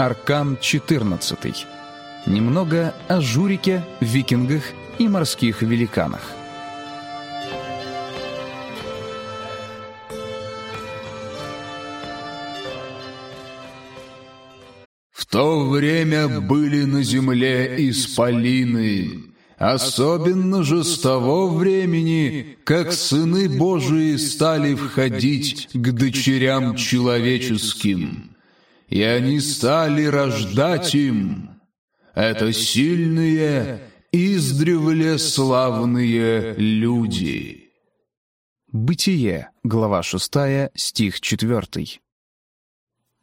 Аркан 14. Немного о журике, викингах и морских великанах. В то время были на земле исполины, особенно же с того времени, как сыны Божии стали входить к дочерям человеческим, и они стали рождать им. Это сильные, издревле славные люди. Бытие, глава 6, стих 4.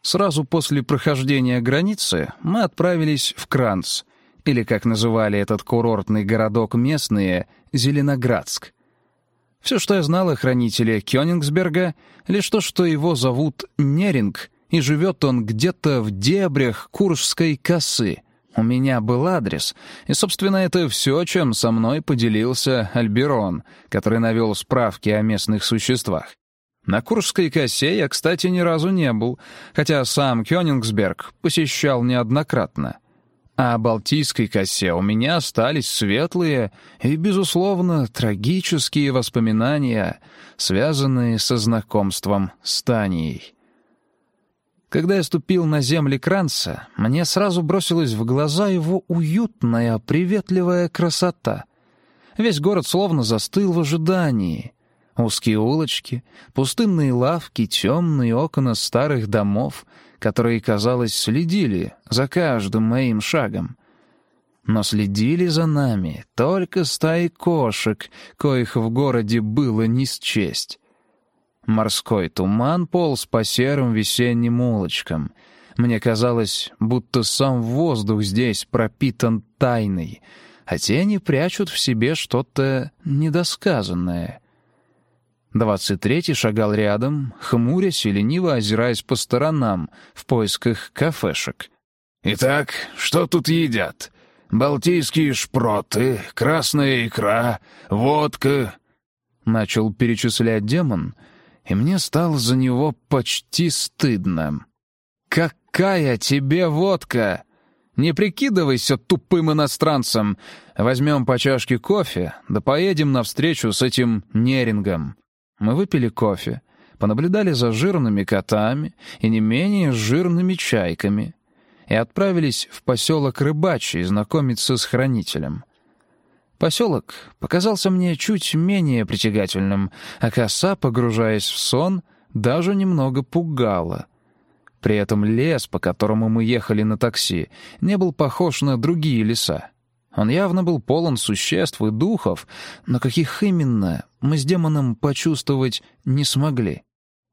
Сразу после прохождения границы мы отправились в Кранц, или, как называли этот курортный городок местные, Зеленоградск. Все, что я знал о хранителе Кёнигсберга, лишь то, что его зовут Неринг, и живет он где-то в дебрях Куршской косы. У меня был адрес, и, собственно, это все, чем со мной поделился Альберон, который навел справки о местных существах. На Куршской косе я, кстати, ни разу не был, хотя сам Кёнигсберг посещал неоднократно. А о Балтийской косе у меня остались светлые и, безусловно, трагические воспоминания, связанные со знакомством с Танией. Когда я ступил на земли Кранца, мне сразу бросилась в глаза его уютная, приветливая красота. Весь город словно застыл в ожидании. Узкие улочки, пустынные лавки, темные окна старых домов, которые, казалось, следили за каждым моим шагом. Но следили за нами только стаи кошек, коих в городе было не счесть. Морской туман полз по серым весенним улочкам. Мне казалось, будто сам воздух здесь пропитан тайной, а тени прячут в себе что-то недосказанное. Двадцать третий шагал рядом, хмурясь и лениво озираясь по сторонам в поисках кафешек. «Итак, что тут едят? Балтийские шпроты, красная икра, водка...» Начал перечислять демон — и мне стало за него почти стыдно. «Какая тебе водка! Не прикидывайся тупым иностранцем! Возьмем по чашке кофе, да поедем навстречу с этим нерингом». Мы выпили кофе, понаблюдали за жирными котами и не менее жирными чайками и отправились в поселок Рыбачий знакомиться с хранителем. Поселок показался мне чуть менее притягательным, а коса, погружаясь в сон, даже немного пугала. При этом лес, по которому мы ехали на такси, не был похож на другие леса. Он явно был полон существ и духов, но каких именно, мы с демоном почувствовать не смогли.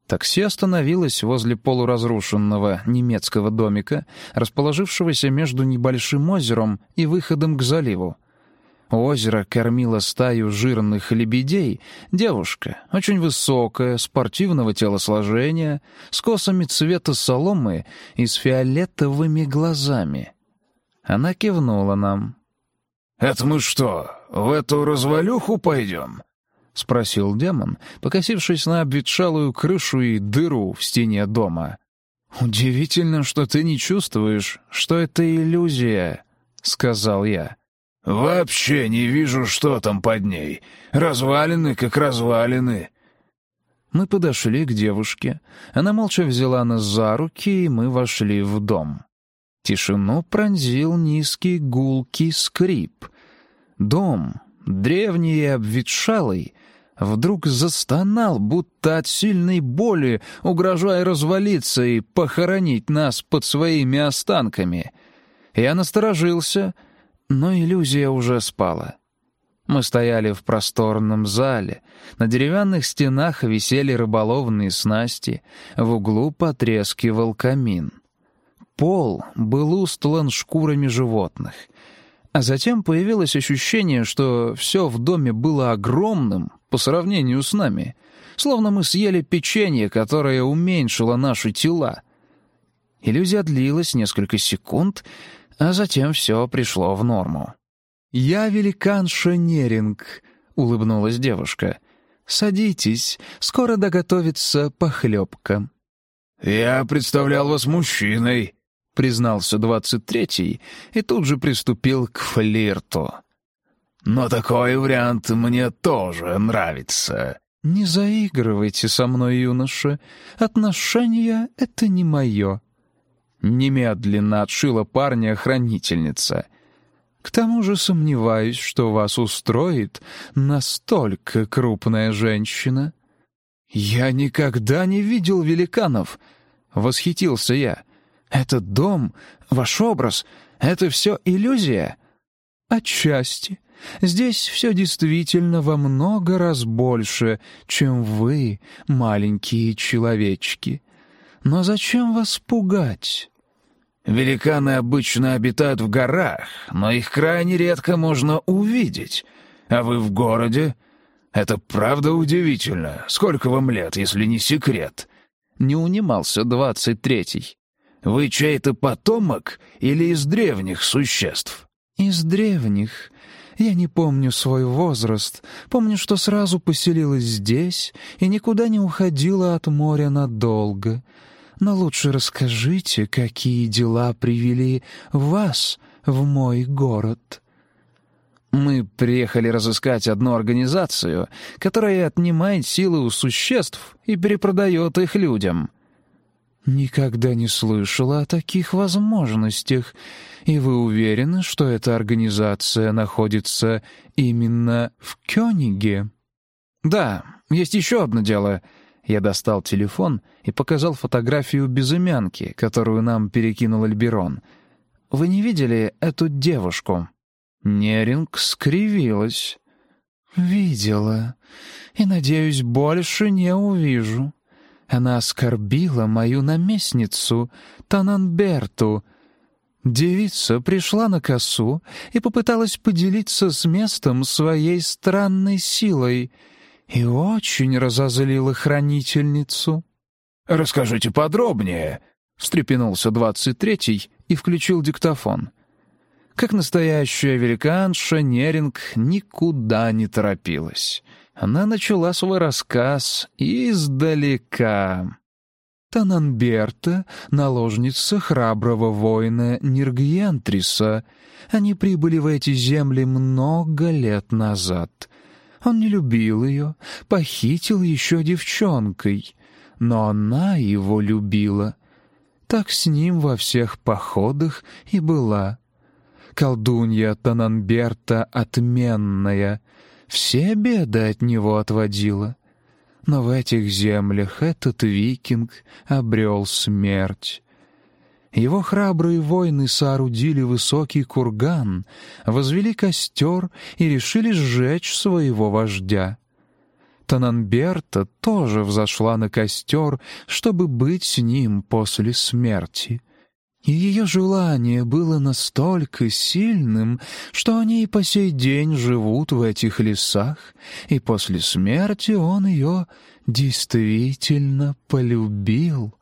Такси остановилось возле полуразрушенного немецкого домика, расположившегося между небольшим озером и выходом к заливу. Озеро кормило стаю жирных лебедей. Девушка, очень высокая, спортивного телосложения, с косами цвета соломы и с фиолетовыми глазами. Она кивнула нам. «Это мы что, в эту развалюху пойдем?» — спросил демон, покосившись на обветшалую крышу и дыру в стене дома. «Удивительно, что ты не чувствуешь, что это иллюзия», — сказал я. «Вообще не вижу, что там под ней. Развалины как развалины». Мы подошли к девушке. Она молча взяла нас за руки, и мы вошли в дом. Тишину пронзил низкий гулкий скрип. Дом, древний и обветшалый, вдруг застонал, будто от сильной боли, угрожая развалиться и похоронить нас под своими останками. Я насторожился — но иллюзия уже спала. Мы стояли в просторном зале. На деревянных стенах висели рыболовные снасти. В углу потрескивал камин. Пол был устлан шкурами животных. А затем появилось ощущение, что все в доме было огромным по сравнению с нами. Словно мы съели печенье, которое уменьшило наши тела. Иллюзия длилась несколько секунд — а затем все пришло в норму. «Я великан Шенеринг», — улыбнулась девушка. «Садитесь, скоро доготовится похлебка». «Я представлял вас мужчиной», — признался двадцать третий и тут же приступил к флирту. «Но такой вариант мне тоже нравится». «Не заигрывайте со мной, юноша. Отношения — это не мое». Немедленно отшила парня хранительница. «К тому же сомневаюсь, что вас устроит настолько крупная женщина». «Я никогда не видел великанов», — восхитился я. «Этот дом, ваш образ — это все иллюзия?» «Отчасти. Здесь все действительно во много раз больше, чем вы, маленькие человечки. Но зачем вас пугать?» «Великаны обычно обитают в горах, но их крайне редко можно увидеть. А вы в городе? Это правда удивительно. Сколько вам лет, если не секрет?» Не унимался двадцать третий. «Вы чей-то потомок или из древних существ?» «Из древних. Я не помню свой возраст. Помню, что сразу поселилась здесь и никуда не уходила от моря надолго. Но лучше расскажите, какие дела привели вас в мой город». Мы приехали разыскать одну организацию, которая отнимает силы у существ и перепродает их людям. «Никогда не слышала о таких возможностях. И вы уверены, что эта организация находится именно в Кёниге?» «Да, есть еще одно дело». Я достал телефон и показал фотографию безымянки, которую нам перекинул Альберон. «Вы не видели эту девушку?» Неринг скривилась. «Видела. И, надеюсь, больше не увижу. Она оскорбила мою наместницу, Тананберту. Девица пришла на косу и попыталась поделиться с местом своей странной силой и очень разозлила хранительницу. «Расскажите подробнее», — встрепенулся двадцать третий и включил диктофон. Как настоящая великанша, Неринг никуда не торопилась — она начала свой рассказ издалека. Тананберта — наложница храброго воина Ниргьентриса. Они прибыли в эти земли много лет назад. Он не любил ее, похитил еще девчонкой, но она его любила. Так с ним во всех походах и была. Колдунья Тананберта отменная — все беды от него отводила. Но в этих землях этот викинг обрел смерть. Его храбрые воины соорудили высокий курган, возвели костер и решили сжечь своего вождя. Тананберта тоже взошла на костер, чтобы быть с ним после смерти — и ее желание было настолько сильным, что они и по сей день живут в этих лесах, и после смерти он ее действительно полюбил.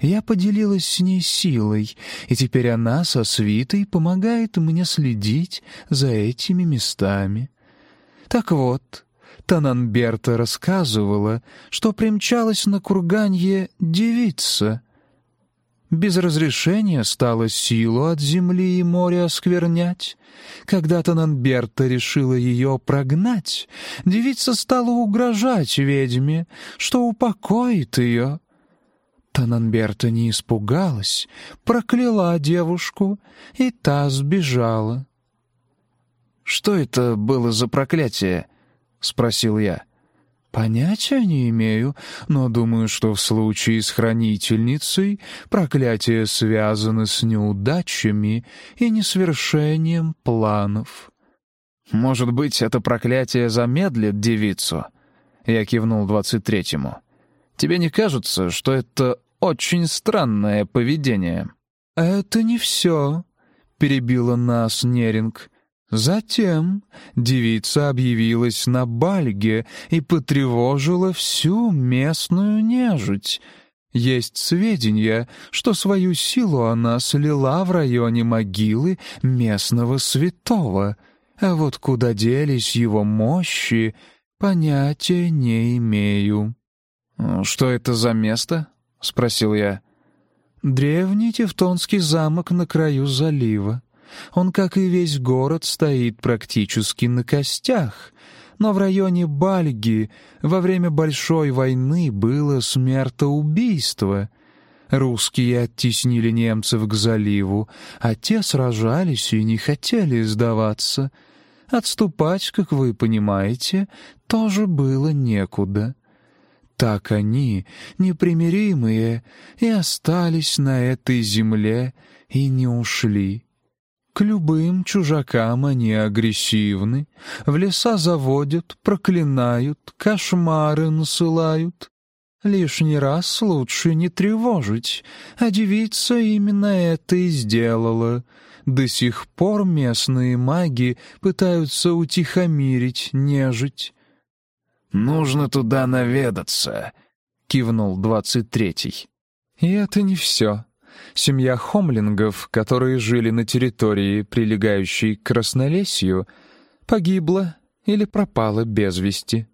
Я поделилась с ней силой, и теперь она со свитой помогает мне следить за этими местами. Так вот, Тананберта рассказывала, что примчалась на курганье девица — без разрешения стала силу от земли и моря осквернять. Когда Тананберта решила ее прогнать, девица стала угрожать ведьме, что упокоит ее. Тананберта не испугалась, прокляла девушку, и та сбежала. «Что это было за проклятие?» — спросил я. — Понятия не имею, но думаю, что в случае с хранительницей проклятие связано с неудачами и несвершением планов. «Может быть, это проклятие замедлит девицу?» Я кивнул двадцать третьему. «Тебе не кажется, что это очень странное поведение?» «Это не все», — перебила нас Неринг. Затем девица объявилась на Бальге и потревожила всю местную нежить. Есть сведения, что свою силу она слила в районе могилы местного святого, а вот куда делись его мощи, понятия не имею. «Что это за место?» — спросил я. Древний Тевтонский замок на краю залива. Он, как и весь город, стоит практически на костях. Но в районе Бальги во время Большой войны было смертоубийство. Русские оттеснили немцев к заливу, а те сражались и не хотели сдаваться. Отступать, как вы понимаете, тоже было некуда. Так они, непримиримые, и остались на этой земле и не ушли. К любым чужакам они агрессивны, в леса заводят, проклинают, кошмары насылают. Лишний раз лучше не тревожить, а девица именно это и сделала. До сих пор местные маги пытаются утихомирить нежить. «Нужно туда наведаться», — кивнул двадцать третий. «И это не все», Семья хомлингов, которые жили на территории, прилегающей к Краснолесью, погибла или пропала без вести.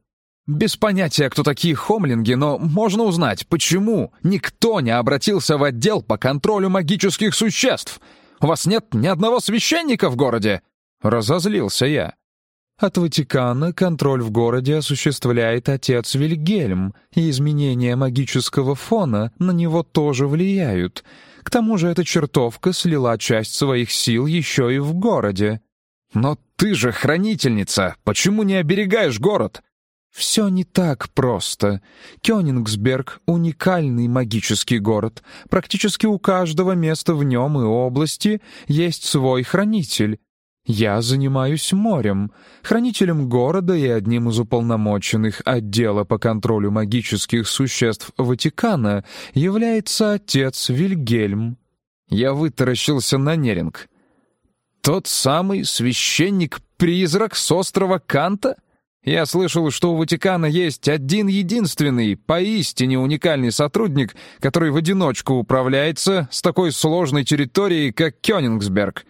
Без понятия, кто такие хомлинги, но можно узнать, почему никто не обратился в отдел по контролю магических существ. У вас нет ни одного священника в городе? Разозлился я. От Ватикана контроль в городе осуществляет отец Вильгельм, и изменения магического фона на него тоже влияют — к тому же эта чертовка слила часть своих сил еще и в городе. Но ты же хранительница, почему не оберегаешь город? Все не так просто. Кёнингсберг — уникальный магический город. Практически у каждого места в нем и области есть свой хранитель. Я занимаюсь морем, хранителем города и одним из уполномоченных отдела по контролю магических существ Ватикана является отец Вильгельм. Я вытаращился на Неринг. Тот самый священник-призрак с острова Канта? Я слышал, что у Ватикана есть один единственный, поистине уникальный сотрудник, который в одиночку управляется с такой сложной территорией, как Кёнингсберг —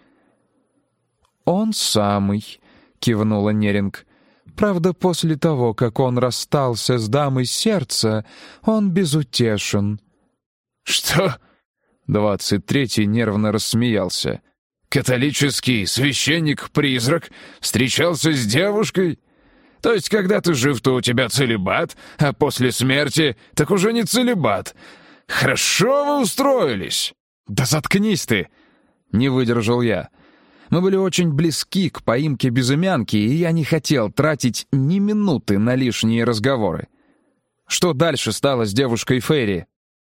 «Он самый», — кивнула Неринг. «Правда, после того, как он расстался с дамой сердца, он безутешен». «Что?» — двадцать третий нервно рассмеялся. «Католический священник-призрак встречался с девушкой? То есть, когда ты жив, то у тебя целебат, а после смерти так уже не целебат. Хорошо вы устроились!» «Да заткнись ты!» — не выдержал я. Мы были очень близки к поимке безымянки, и я не хотел тратить ни минуты на лишние разговоры. Что дальше стало с девушкой Ферри?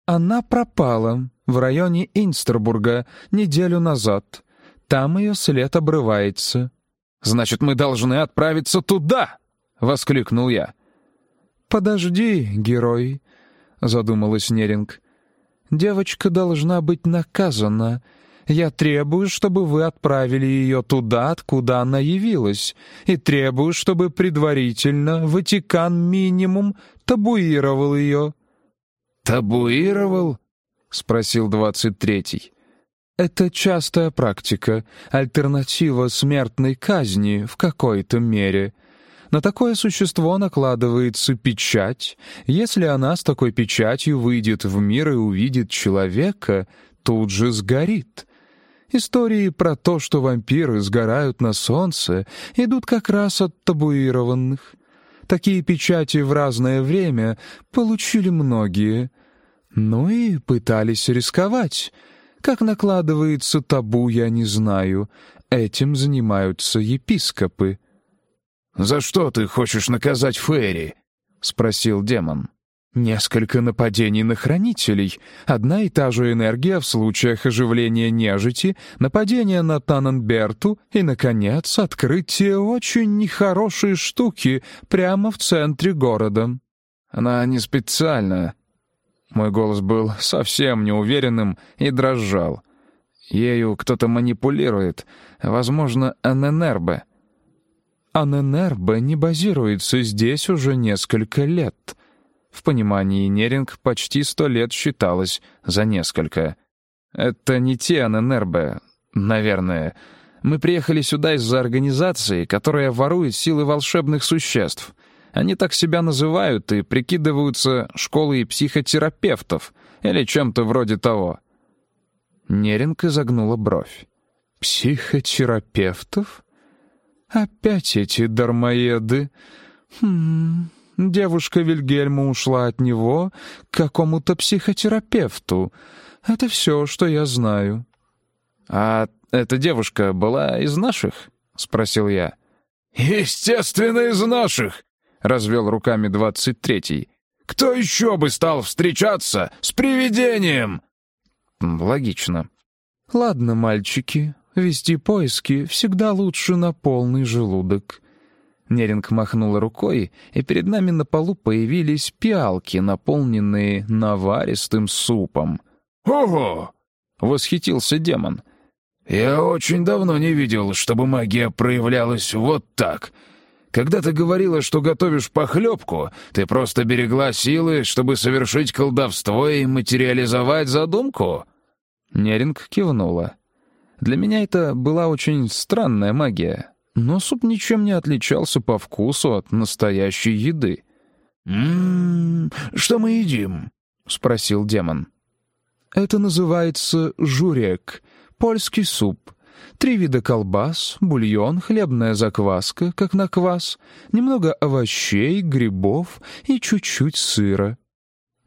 Она пропала в районе Инстербурга неделю назад. Там ее след обрывается. «Значит, мы должны отправиться туда!» — воскликнул я. «Подожди, герой», — задумалась Неринг. «Девочка должна быть наказана, я требую, чтобы вы отправили ее туда, откуда она явилась, и требую, чтобы предварительно Ватикан минимум табуировал ее». «Табуировал?» — спросил двадцать третий. «Это частая практика, альтернатива смертной казни в какой-то мере». На такое существо накладывается печать. Если она с такой печатью выйдет в мир и увидит человека, тут же сгорит. Истории про то, что вампиры сгорают на солнце, идут как раз от табуированных. Такие печати в разное время получили многие. Ну и пытались рисковать. Как накладывается табу, я не знаю. Этим занимаются епископы. «За что ты хочешь наказать Ферри?» — спросил демон. Несколько нападений на хранителей, одна и та же энергия в случаях оживления нежити, нападение на Таненберту и, наконец, открытие очень нехорошей штуки прямо в центре города. Она не специально. Мой голос был совсем неуверенным и дрожал. Ею кто-то манипулирует, возможно, Аненербе. Аненербе не базируется здесь уже несколько лет — в понимании Неринг почти сто лет считалось за несколько. «Это не те ННРБ, наверное. Мы приехали сюда из-за организации, которая ворует силы волшебных существ. Они так себя называют и прикидываются школой психотерапевтов или чем-то вроде того». Неренко загнула бровь. «Психотерапевтов? Опять эти дармоеды? Хм, девушка Вильгельма ушла от него к какому-то психотерапевту. Это все, что я знаю». «А эта девушка была из наших?» — спросил я. «Естественно, из наших!» — развел руками двадцать третий. «Кто еще бы стал встречаться с привидением?» «Логично». «Ладно, мальчики, вести поиски всегда лучше на полный желудок». Неринг махнула рукой, и перед нами на полу появились пиалки, наполненные наваристым супом. «Ого!» — восхитился демон. «Я очень давно не видел, чтобы магия проявлялась вот так. Когда ты говорила, что готовишь похлебку, ты просто берегла силы, чтобы совершить колдовство и материализовать задумку?» Неринг кивнула. Для меня это была очень странная магия, но суп ничем не отличался по вкусу от настоящей еды. «М-м, что мы едим?» — спросил демон. «Это называется журек», польский суп, три вида колбас, бульон, хлебная закваска, как на квас, немного овощей, грибов и чуть-чуть сыра.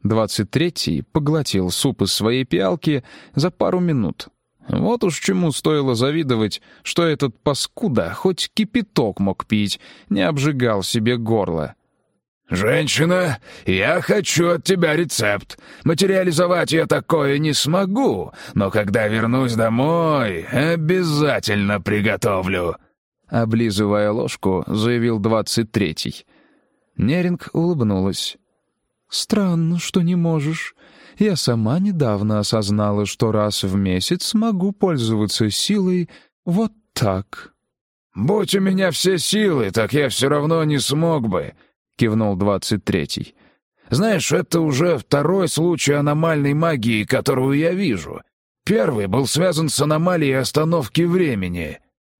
Двадцать третий поглотил суп из своей пиалки за пару минут. Вот уж чему стоило завидовать, что этот паскуда хоть кипяток мог пить, не обжигал себе горло. «Женщина, я хочу от тебя рецепт. Материализовать я такое не смогу, но когда вернусь домой, обязательно приготовлю». Облизывая ложку, заявил двадцать третий. Неринг улыбнулась. «Странно, что не можешь. Я сама недавно осознала, что раз в месяц могу пользоваться силой вот так». «Будь у меня все силы, так я все равно не смог бы», — кивнул двадцать третий. «Знаешь, это уже второй случай аномальной магии, которую я вижу. Первый был связан с аномалией остановки времени».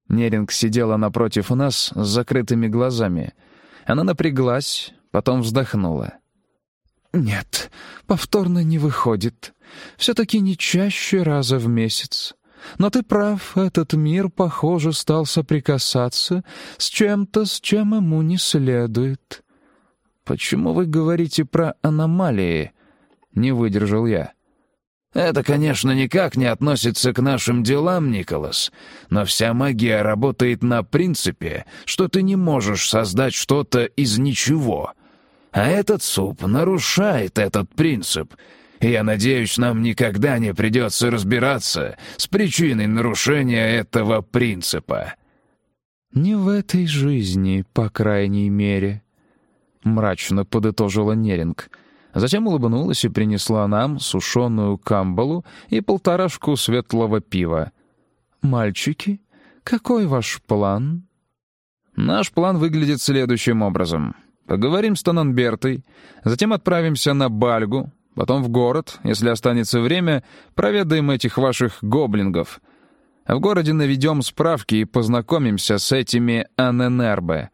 Неринг сидела напротив нас с закрытыми глазами. Она напряглась, потом вздохнула. «Нет, повторно не выходит. Все-таки не чаще раза в месяц. Но ты прав, этот мир, похоже, стал соприкасаться с чем-то, с чем ему не следует. «Почему вы говорите про аномалии?» — не выдержал я. «Это, конечно, никак не относится к нашим делам, Николас, но вся магия работает на принципе, что ты не можешь создать что-то из ничего. А этот суп нарушает этот принцип, я надеюсь, нам никогда не придется разбираться с причиной нарушения этого принципа». «Не в этой жизни, по крайней мере», мрачно подытожила Неринг. Затем улыбнулась и принесла нам сушеную камбалу и полторашку светлого пива. «Мальчики, какой ваш план?» «Наш план выглядит следующим образом. Поговорим с Тананбертой, затем отправимся на Бальгу, потом в город, если останется время, проведаем этих ваших гоблингов. В городе наведем справки и познакомимся с этими Аненербе.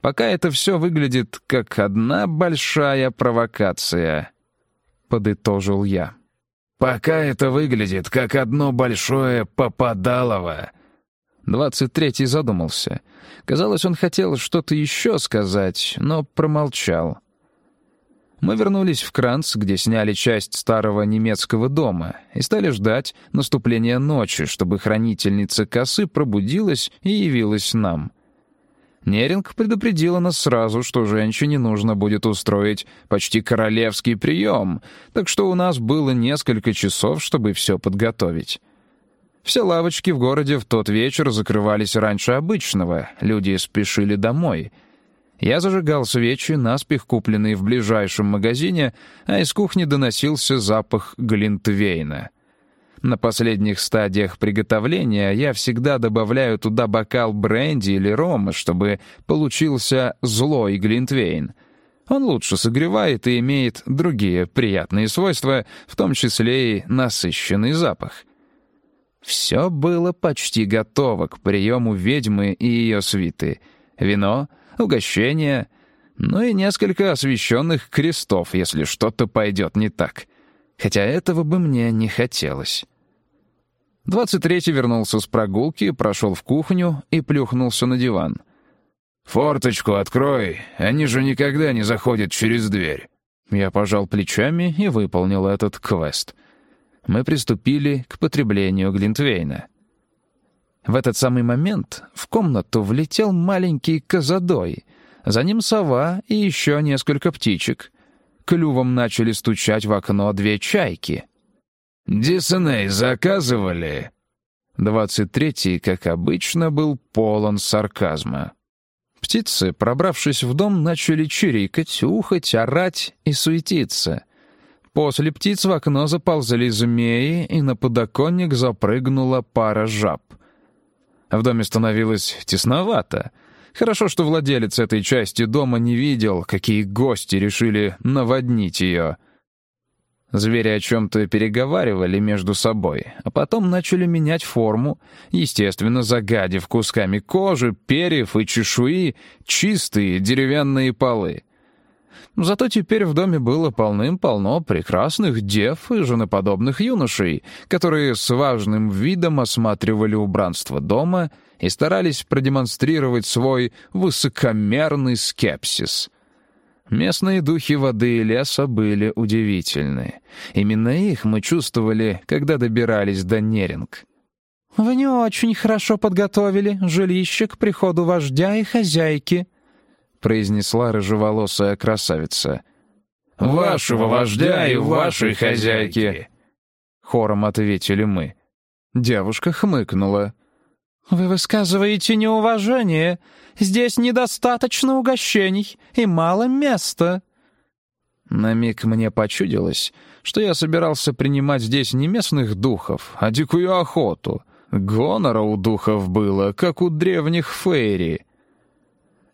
Пока это все выглядит как одна большая провокация», — подытожил я. «Пока это выглядит как одно большое попадалово». Двадцать третий задумался. Казалось, он хотел что-то еще сказать, но промолчал. Мы вернулись в Кранц, где сняли часть старого немецкого дома, и стали ждать наступления ночи, чтобы хранительница косы пробудилась и явилась нам — Неринг предупредила нас сразу, что женщине нужно будет устроить почти королевский прием, так что у нас было несколько часов, чтобы все подготовить. Все лавочки в городе в тот вечер закрывались раньше обычного, люди спешили домой. Я зажигал свечи, наспех купленные в ближайшем магазине, а из кухни доносился запах глинтвейна — на последних стадиях приготовления я всегда добавляю туда бокал бренди или рома, чтобы получился злой глинтвейн. Он лучше согревает и имеет другие приятные свойства, в том числе и насыщенный запах. Все было почти готово к приему ведьмы и ее свиты. Вино, угощение, ну и несколько освещенных крестов, если что-то пойдет не так — хотя этого бы мне не хотелось. Двадцать третий вернулся с прогулки, прошел в кухню и плюхнулся на диван. «Форточку открой, они же никогда не заходят через дверь». Я пожал плечами и выполнил этот квест. Мы приступили к потреблению Глинтвейна. В этот самый момент в комнату влетел маленький козадой, за ним сова и еще несколько птичек. Клювом начали стучать в окно две чайки. «Дисней заказывали?» Двадцать третий, как обычно, был полон сарказма. Птицы, пробравшись в дом, начали чирикать, ухать, орать и суетиться. После птиц в окно заползали змеи, и на подоконник запрыгнула пара жаб. В доме становилось тесновато. Хорошо, что владелец этой части дома не видел, какие гости решили наводнить ее — Звери о чем-то переговаривали между собой, а потом начали менять форму, естественно, загадив кусками кожи, перьев и чешуи чистые деревянные полы. Зато теперь в доме было полным-полно прекрасных дев и женоподобных юношей, которые с важным видом осматривали убранство дома и старались продемонстрировать свой высокомерный скепсис — Местные духи воды и леса были удивительны. Именно их мы чувствовали, когда добирались до Неринг. «Вы не очень хорошо подготовили жилище к приходу вождя и хозяйки», — произнесла рыжеволосая красавица. «Вашего вождя и вашей хозяйки», — хором ответили мы. Девушка хмыкнула. «Вы высказываете неуважение. Здесь недостаточно угощений и мало места». На миг мне почудилось, что я собирался принимать здесь не местных духов, а дикую охоту. Гонора у духов было, как у древних фейри.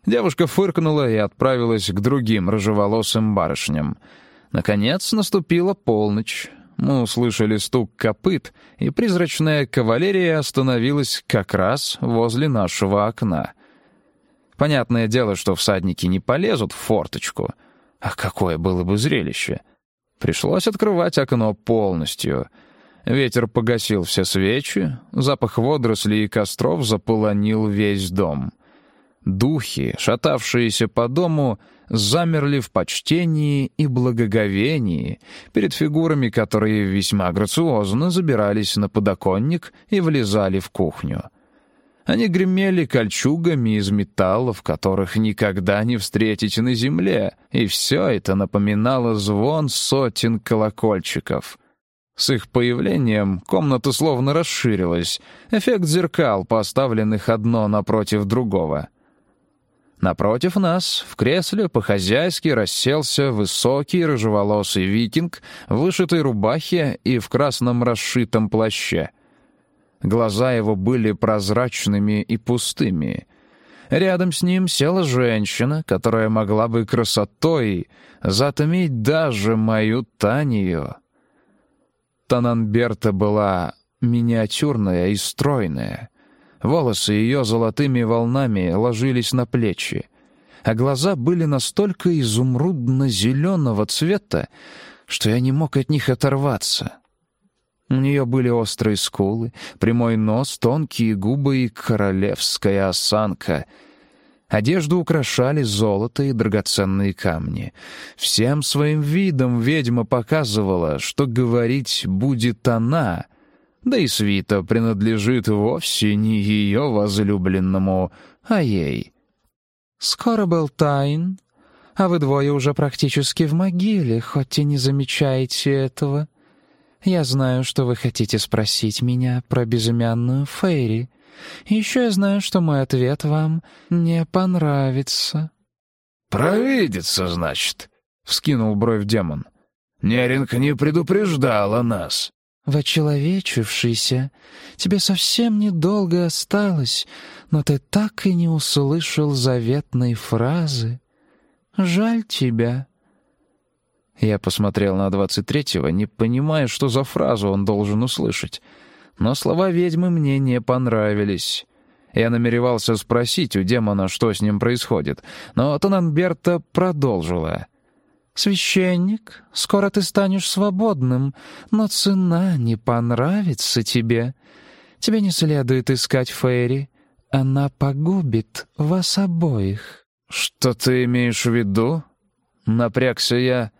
Девушка фыркнула и отправилась к другим рыжеволосым барышням. Наконец наступила полночь. Мы услышали стук копыт, и призрачная кавалерия остановилась как раз возле нашего окна. Понятное дело, что всадники не полезут в форточку. А какое было бы зрелище! Пришлось открывать окно полностью. Ветер погасил все свечи, запах водорослей и костров заполонил весь дом. Духи, шатавшиеся по дому, замерли в почтении и благоговении перед фигурами, которые весьма грациозно забирались на подоконник и влезали в кухню. Они гремели кольчугами из металлов, которых никогда не встретите на земле, и все это напоминало звон сотен колокольчиков. С их появлением комната словно расширилась, эффект зеркал, поставленных одно напротив другого — Напротив нас, в кресле, по-хозяйски расселся высокий рыжеволосый викинг в вышитой рубахе и в красном расшитом плаще. Глаза его были прозрачными и пустыми. Рядом с ним села женщина, которая могла бы красотой затмить даже мою Танию. Тананберта была миниатюрная и стройная — Волосы ее золотыми волнами ложились на плечи, а глаза были настолько изумрудно-зеленого цвета, что я не мог от них оторваться. У нее были острые скулы, прямой нос, тонкие губы и королевская осанка. Одежду украшали золото и драгоценные камни. Всем своим видом ведьма показывала, что говорить будет она — да и свита принадлежит вовсе не ее возлюбленному, а ей. «Скоро был тайн, а вы двое уже практически в могиле, хоть и не замечаете этого. Я знаю, что вы хотите спросить меня про безымянную Фейри. Еще я знаю, что мой ответ вам не понравится». «Провидица, значит», — вскинул бровь демон. «Неринг не предупреждала нас». «Вочеловечившийся, тебе совсем недолго осталось, но ты так и не услышал заветной фразы. Жаль тебя». Я посмотрел на двадцать третьего, не понимая, что за фразу он должен услышать. Но слова ведьмы мне не понравились. Я намеревался спросить у демона, что с ним происходит, но Тонанберта продолжила — «Священник, скоро ты станешь свободным, но цена не понравится тебе. Тебе не следует искать Фейри. Она погубит вас обоих». «Что ты имеешь в виду?» Напрягся я.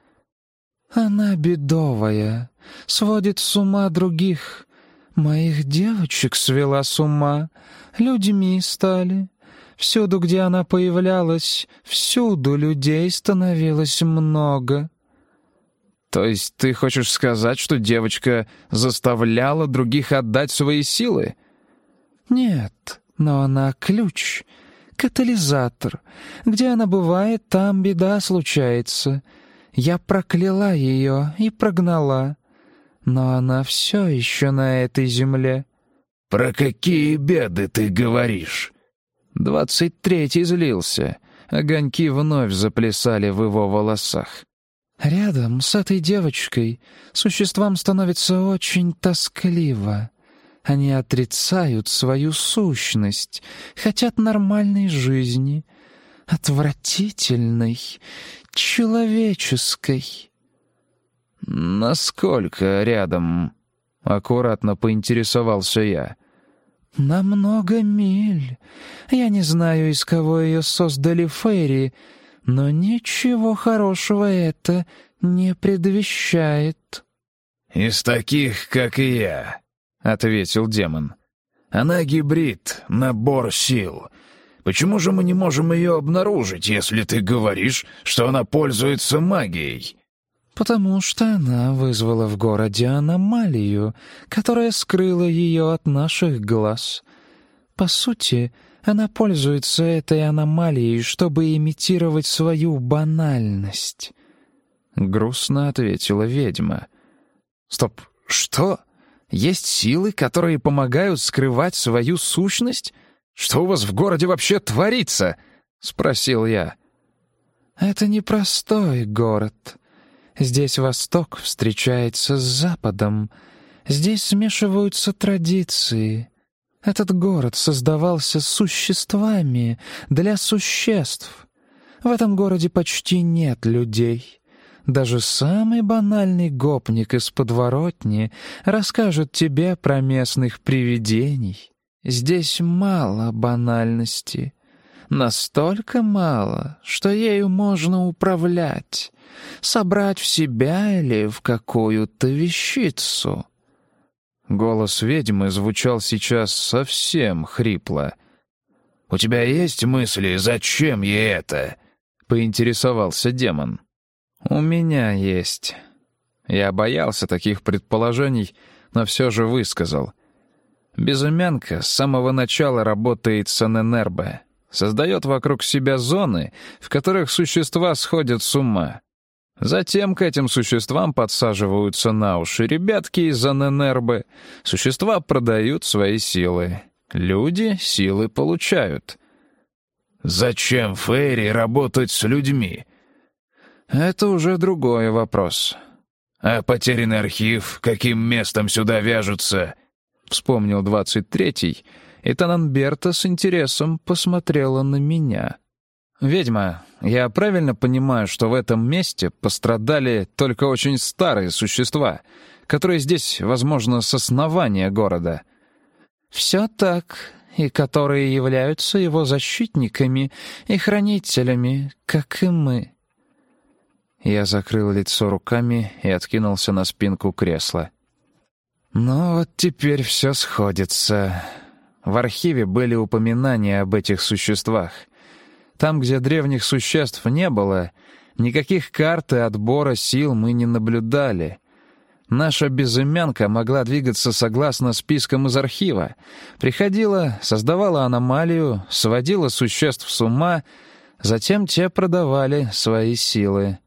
«Она бедовая, сводит с ума других. Моих девочек свела с ума, людьми стали. Всюду, где она появлялась, всюду людей становилось много». «То есть ты хочешь сказать, что девочка заставляла других отдать свои силы?» «Нет, но она ключ, катализатор. Где она бывает, там беда случается. Я прокляла ее и прогнала. Но она все еще на этой земле». «Про какие беды ты говоришь?» Двадцать третий злился. Огоньки вновь заплясали в его волосах. «Рядом с этой девочкой существам становится очень тоскливо. Они отрицают свою сущность, хотят нормальной жизни, отвратительной, человеческой». «Насколько рядом?» — аккуратно поинтересовался я. «На много миль. Я не знаю, из кого ее создали Фейри, но ничего хорошего это не предвещает». «Из таких, как и я», — ответил демон. «Она гибрид, набор сил. Почему же мы не можем ее обнаружить, если ты говоришь, что она пользуется магией?» Потому что она вызвала в городе аномалию, которая скрыла ее от наших глаз. По сути, она пользуется этой аномалией, чтобы имитировать свою банальность. Грустно ответила ведьма. «Стоп, что? Есть силы, которые помогают скрывать свою сущность? Что у вас в городе вообще творится?» — спросил я. «Это непростой город», Здесь Восток встречается с Западом. Здесь смешиваются традиции. Этот город создавался существами для существ. В этом городе почти нет людей. Даже самый банальный гопник из подворотни расскажет тебе про местных привидений. Здесь мало банальности. Настолько мало, что ею можно управлять собрать в себя или в какую-то вещицу. Голос ведьмы звучал сейчас совсем хрипло. «У тебя есть мысли, зачем ей это?» — поинтересовался демон. «У меня есть». Я боялся таких предположений, но все же высказал. Безымянка с самого начала работает с ННРБ, создает вокруг себя зоны, в которых существа сходят с ума. Затем к этим существам подсаживаются на уши ребятки из Аненербы. Существа продают свои силы. Люди силы получают. «Зачем Фейри работать с людьми?» «Это уже другой вопрос». «А потерянный архив каким местом сюда вяжутся?» Вспомнил двадцать третий, и Тананберта с интересом посмотрела на меня. «Ведьма, я правильно понимаю, что в этом месте пострадали только очень старые существа, которые здесь, возможно, с основания города?» «Все так, и которые являются его защитниками и хранителями, как и мы». Я закрыл лицо руками и откинулся на спинку кресла. «Ну вот теперь все сходится. В архиве были упоминания об этих существах — там, где древних существ не было, никаких карт и отбора сил мы не наблюдали. Наша безымянка могла двигаться согласно спискам из архива. Приходила, создавала аномалию, сводила существ с ума, затем те продавали свои силы.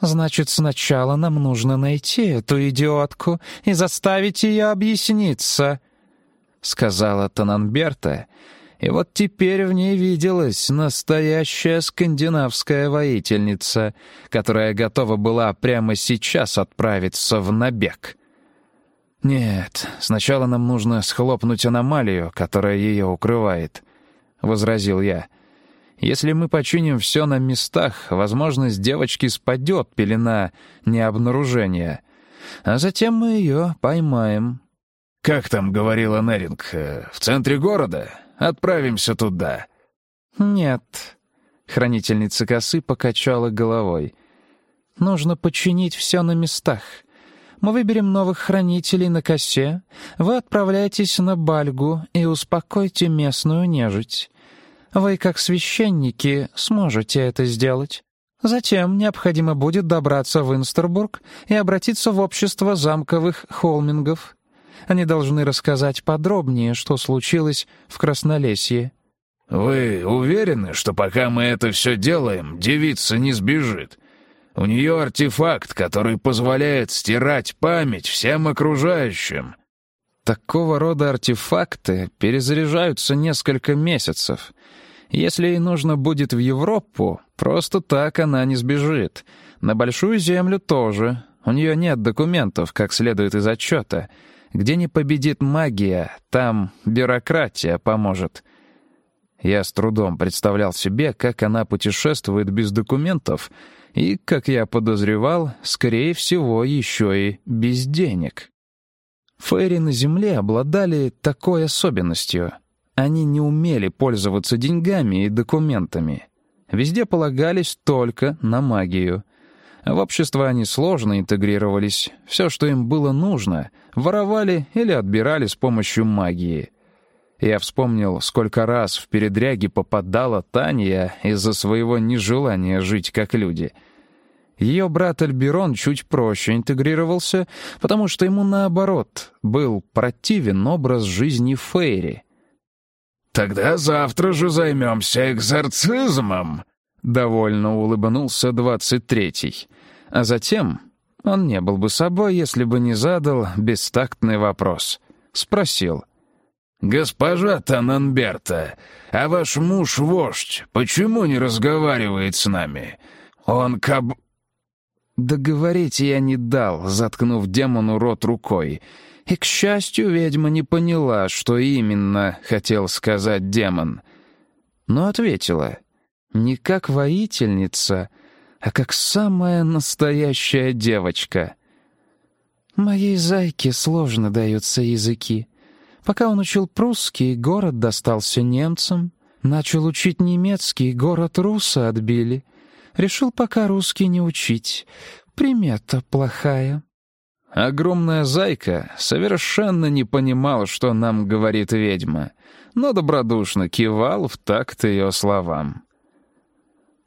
«Значит, сначала нам нужно найти эту идиотку и заставить ее объясниться», — сказала Тананберта, — и вот теперь в ней виделась настоящая скандинавская воительница, которая готова была прямо сейчас отправиться в набег. «Нет, сначала нам нужно схлопнуть аномалию, которая ее укрывает», — возразил я. «Если мы починим все на местах, возможность девочки спадет пелена необнаружения, а затем мы ее поймаем». Как там говорила Неринг, э, в центре города? Отправимся туда». «Нет». Хранительница косы покачала головой. «Нужно починить все на местах. Мы выберем новых хранителей на косе. Вы отправляйтесь на Бальгу и успокойте местную нежить. Вы, как священники, сможете это сделать. Затем необходимо будет добраться в Инстербург и обратиться в общество замковых холмингов. Они должны рассказать подробнее, что случилось в Краснолесье. «Вы уверены, что пока мы это все делаем, девица не сбежит? У нее артефакт, который позволяет стирать память всем окружающим». Такого рода артефакты перезаряжаются несколько месяцев. Если ей нужно будет в Европу, просто так она не сбежит. На Большую Землю тоже. У нее нет документов, как следует из отчета. Где не победит магия, там бюрократия поможет. Я с трудом представлял себе, как она путешествует без документов — и, как я подозревал, скорее всего, еще и без денег. Фейри на Земле обладали такой особенностью. Они не умели пользоваться деньгами и документами. Везде полагались только на магию. В общество они сложно интегрировались. Все, что им было нужно, воровали или отбирали с помощью магии. Я вспомнил, сколько раз в передряги попадала Таня из-за своего нежелания жить как люди. Ее брат Альберон чуть проще интегрировался, потому что ему, наоборот, был противен образ жизни Фейри. «Тогда завтра же займемся экзорцизмом», — довольно улыбнулся двадцать третий. А затем он не был бы собой, если бы не задал бестактный вопрос. Спросил — «Госпожа Тананберта, а ваш муж-вождь почему не разговаривает с нами? Он каб...» Договорить я не дал, заткнув демону рот рукой. И, к счастью, ведьма не поняла, что именно хотел сказать демон. Но ответила. Не как воительница, а как самая настоящая девочка. «Моей зайке сложно даются языки», Пока он учил прусский, город достался немцам. Начал учить немецкий, город руса отбили. Решил пока русский не учить. Примета плохая. Огромная зайка совершенно не понимала, что нам говорит ведьма, но добродушно кивал в такт ее словам.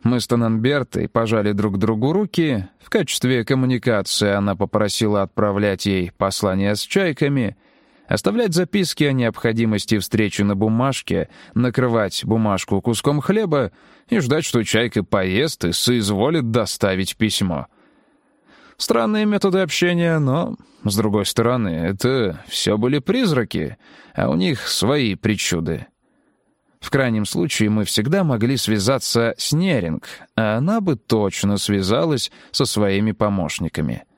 Мы с Тананбертой пожали друг другу руки. В качестве коммуникации она попросила отправлять ей послания с чайками — Оставлять записки о необходимости встречи на бумажке, накрывать бумажку куском хлеба и ждать, что чайка поест и соизволит доставить письмо. Странные методы общения, но, с другой стороны, это все были призраки, а у них свои причуды. В крайнем случае мы всегда могли связаться с Неринг, а она бы точно связалась со своими помощниками —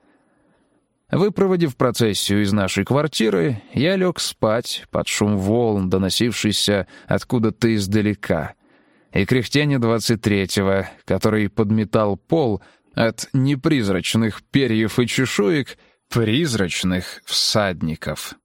Выпроводив процессию из нашей квартиры, я лег спать под шум волн, доносившийся откуда-то издалека, и кряхтение двадцать третьего, который подметал пол от непризрачных перьев и чешуек призрачных всадников.